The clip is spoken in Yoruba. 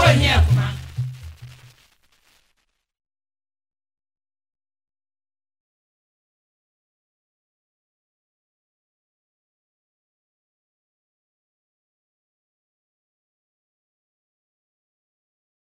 kɔ nyɛ kuma.